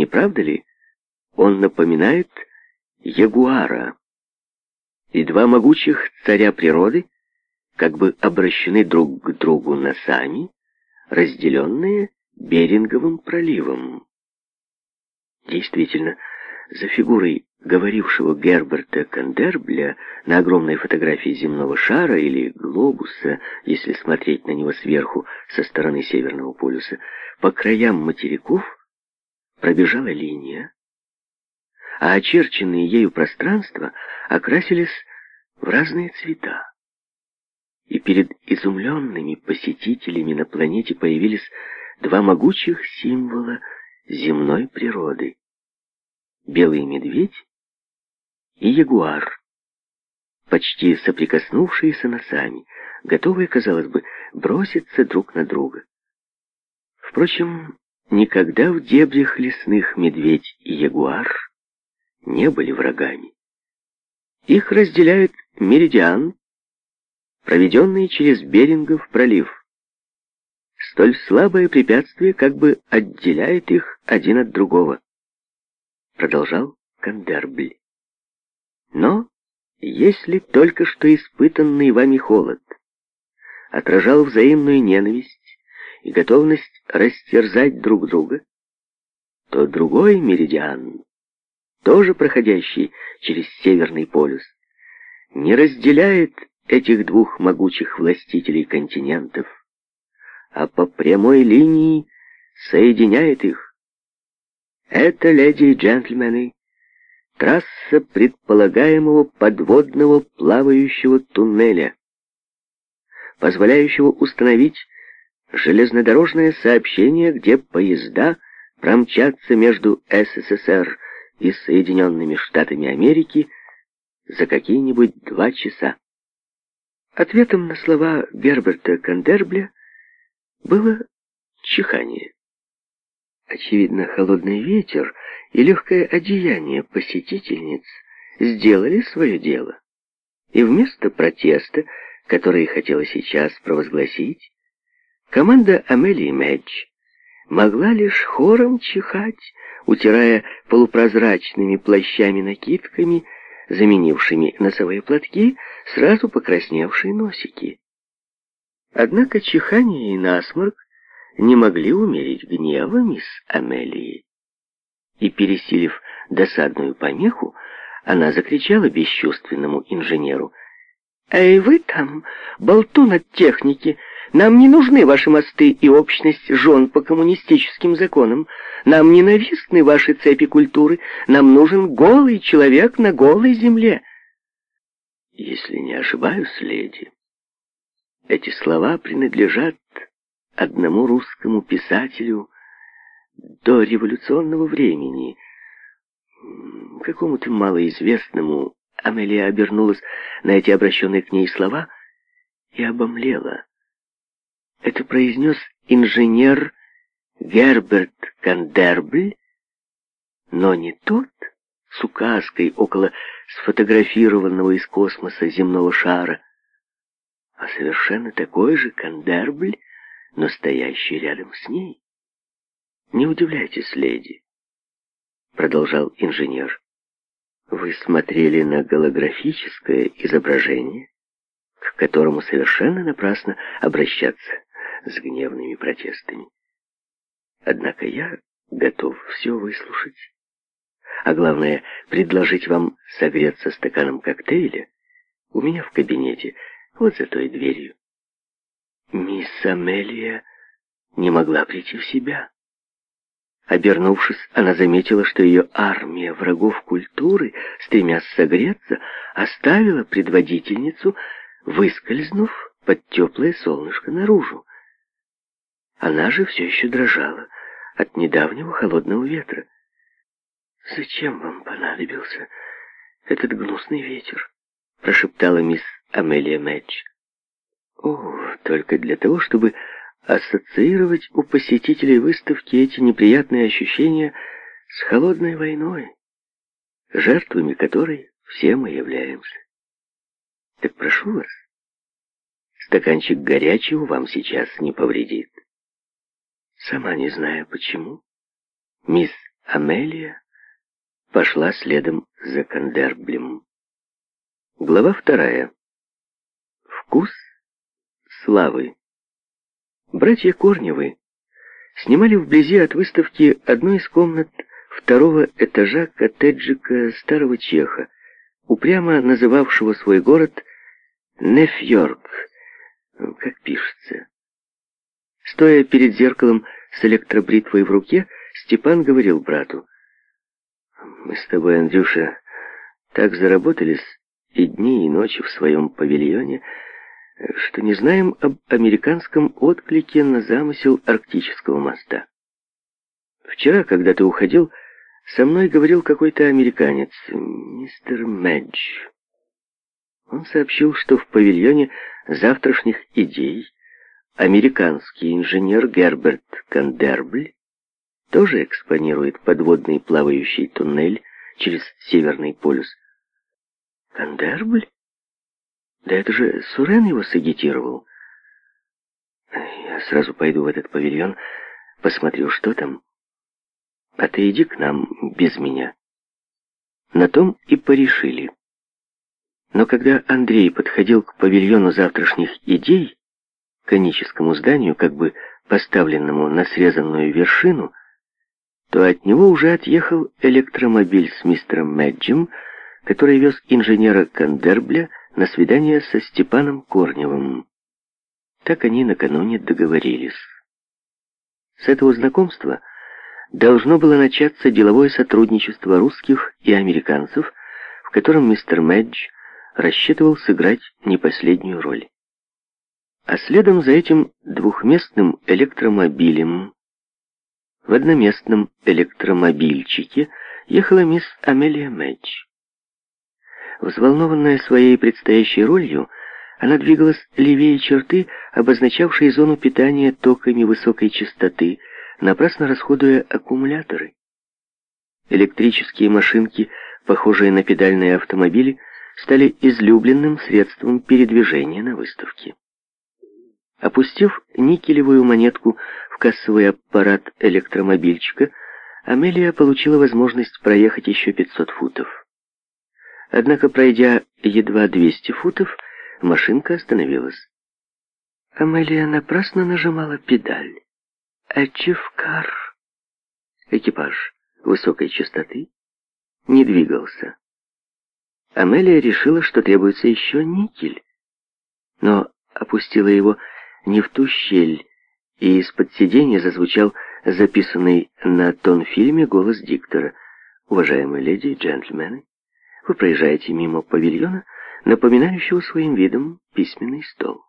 Не правда ли? Он напоминает ягуара. И два могучих царя природы как бы обращены друг к другу носами, разделенные Беринговым проливом. Действительно, за фигурой говорившего Герберта Кандербля на огромной фотографии земного шара или глобуса, если смотреть на него сверху со стороны Северного полюса, по краям материков – пробежала линия, а очерченные ею пространства окрасились в разные цвета. И перед изумленными посетителями на планете появились два могучих символа земной природы — белый медведь и ягуар — почти соприкоснувшиеся носами, готовые, казалось бы, броситься друг на друга. Впрочем, Никогда в дебрях лесных медведь и ягуар не были врагами. Их разделяет меридиан, проведенный через Берингов пролив. Столь слабое препятствие как бы отделяет их один от другого. Продолжал Кандербль. Но если только что испытанный вами холод отражал взаимную ненависть, и готовность растерзать друг друга, то другой меридиан, тоже проходящий через Северный полюс, не разделяет этих двух могучих властителей континентов, а по прямой линии соединяет их. Это, леди и джентльмены, трасса предполагаемого подводного плавающего туннеля, позволяющего установить железнодорожное сообщение, где поезда промчатся между СССР и Соединенными Штатами Америки за какие-нибудь два часа. Ответом на слова Герберта Кандербля было чихание. Очевидно, холодный ветер и легкое одеяние посетительниц сделали свое дело. И вместо протеста, который хотела сейчас провозгласить, Команда Амелии Мэдж могла лишь хором чихать, утирая полупрозрачными плащами-накидками, заменившими носовые платки, сразу покрасневшие носики. Однако чихание и насморк не могли умерить гнева мисс Амелии. И, пересилив досадную помеху, она закричала бесчувственному инженеру. «Эй, вы там, болтун от техники!» Нам не нужны ваши мосты и общность жен по коммунистическим законам. Нам ненавистны ваши цепи культуры. Нам нужен голый человек на голой земле. Если не ошибаюсь, леди, эти слова принадлежат одному русскому писателю до революционного времени, какому-то малоизвестному, Амелия обернулась на эти обращенные к ней слова и обомлела. Это произнес инженер Герберт Кандербль, но не тот с указкой около сфотографированного из космоса земного шара, а совершенно такой же Кандербль, но стоящий рядом с ней. «Не удивляйтесь, леди», — продолжал инженер. «Вы смотрели на голографическое изображение, к которому совершенно напрасно обращаться с гневными протестами. Однако я готов все выслушать. А главное, предложить вам согреться стаканом коктейля у меня в кабинете, вот за той дверью. Мисс Амелия не могла прийти в себя. Обернувшись, она заметила, что ее армия врагов культуры, стремясь согреться, оставила предводительницу, выскользнув под теплое солнышко наружу. Она же все еще дрожала от недавнего холодного ветра. «Зачем вам понадобился этот гнусный ветер?» — прошептала мисс Амелия Мэтч. «О, только для того, чтобы ассоциировать у посетителей выставки эти неприятные ощущения с холодной войной, жертвами которой все мы являемся. Так прошу вас, стаканчик горячего вам сейчас не повредит». Сама не зная почему, мисс Амелия пошла следом за Кандерблем. Глава вторая. Вкус славы. Братья Корневы снимали вблизи от выставки одну из комнат второго этажа коттеджика старого чеха, упрямо называвшего свой город Нефьорк, как пишется. Стоя перед зеркалом с электробритвой в руке, Степан говорил брату. «Мы с тобой, Андрюша, так заработались и дни, и ночи в своем павильоне, что не знаем об американском отклике на замысел арктического моста. Вчера, когда ты уходил, со мной говорил какой-то американец, мистер Мэдж. Он сообщил, что в павильоне завтрашних идей Американский инженер Герберт Кандербль тоже экспонирует подводный плавающий туннель через Северный полюс. Кандербль? Да это же Сурен его сагитировал. Я сразу пойду в этот павильон, посмотрю, что там. А ты иди к нам без меня. На том и порешили. Но когда Андрей подходил к павильону завтрашних идей, коническому зданию, как бы поставленному на срезанную вершину, то от него уже отъехал электромобиль с мистером Мэджем, который вез инженера Кандербля на свидание со Степаном Корневым. Так они накануне договорились. С этого знакомства должно было начаться деловое сотрудничество русских и американцев, в котором мистер Мэдж рассчитывал сыграть не последнюю роль а следом за этим двухместным электромобилем в одноместном электромобильчике ехала мисс Амелия Мэтч. Взволнованная своей предстоящей ролью, она двигалась левее черты, обозначавшей зону питания токами высокой частоты, напрасно расходуя аккумуляторы. Электрические машинки, похожие на педальные автомобили, стали излюбленным средством передвижения на выставке. Опустив никелевую монетку в кассовый аппарат электромобильчика, Амелия получила возможность проехать еще 500 футов. Однако, пройдя едва 200 футов, машинка остановилась. Амелия напрасно нажимала педаль. Ачивкар, экипаж высокой частоты, не двигался. Амелия решила, что требуется еще никель, но опустила его не в ту щель, и из-под сиденья зазвучал записанный на тон фильме голос диктора. «Уважаемые леди и джентльмены, вы проезжаете мимо павильона, напоминающего своим видом письменный стол.